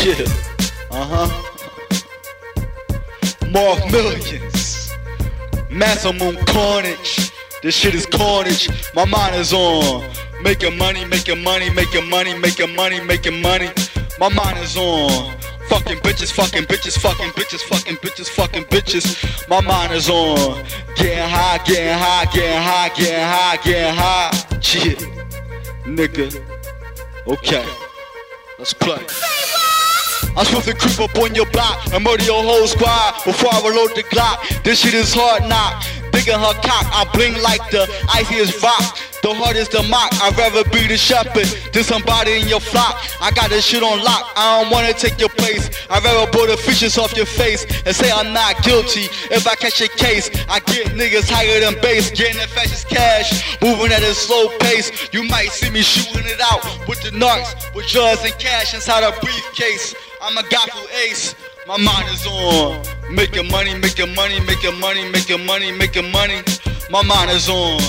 Yeah. Uh huh. Mark millions. Maximum carnage. This shit is carnage. My mind is on. Making money, making money, making money, making money, making money. My mind is on. Fucking bitches, fucking bitches, fucking bitches, fucking bitches, fucking bitches. My mind is on. Getting high, getting high, getting high, getting high, getting high. Shit. Nigga. Okay. Let's play. I'm supposed to creep up on your block and murder your whole squad before I reload the Glock. This shit is hard knock. Digging her cock, I bling like the iciest rock. The hardest to mock, I'd rather be the shepherd than somebody in your flock. I got this shit on lock, I don't wanna take your place. I'd rather blow the fishes off your face and say I'm not guilty. If I catch a case, I get niggas higher than base, getting the fastest cash, moving at a slow pace. You might see me shooting it out with the narcs, with drugs and cash inside a briefcase. I'm a gospel ace. My mind is on making money, making money, making money, making money, making money. My mind is on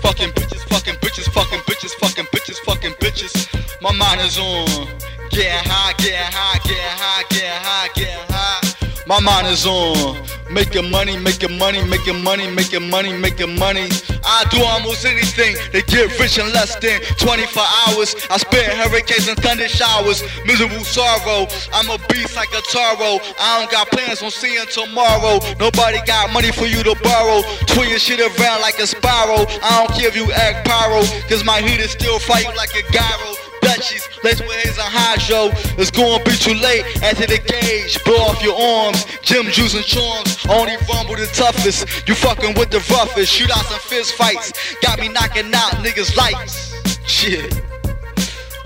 fucking bitches, fucking bitches, fucking bitches, fucking bitches, fucking bitches. My mind is on getting high, getting high, getting high, getting high, getting high. My mind is on making money, making money, making money, making money, making money. I do almost anything to get rich in less than 24 hours. I spit hurricanes and thunder showers, miserable sorrow. I'm a beast like a taro. I don't got plans on seeing tomorrow. Nobody got money for you to borrow. Twirl your shit around like a spiral. I don't if you act pyro, cause my heat is still fighting like a gyro. Dutchies, let's with haze and hydro. It's gonna be too late after the gauge. Blow off your arms, gym juice and charms. Only rumble the toughest. You fucking with the roughest. Shoot out some fist fights. Got me knocking out niggas' lights. Shit.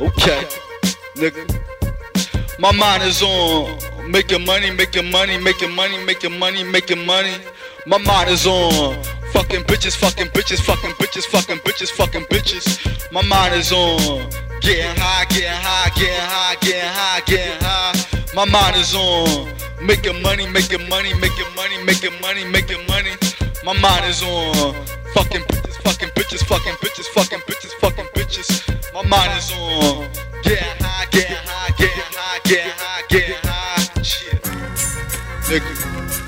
Okay, nigga. My mind is on making money, making money, making money, making money, making money. My mind is on fucking bitches, fucking bitches, fucking bitches, fucking bitches, fucking bitches. My mind is on Getting high, getting high, getting high, getting high, getting high. My mind is on making money, making money, making money, making money, making money. My mind is on fucking bitches, fucking bitches, fucking bitches, fucking bitches, fucking bitches. My mind is on getting high, getting high, getting high, getting high, getting high. Shit, nigga.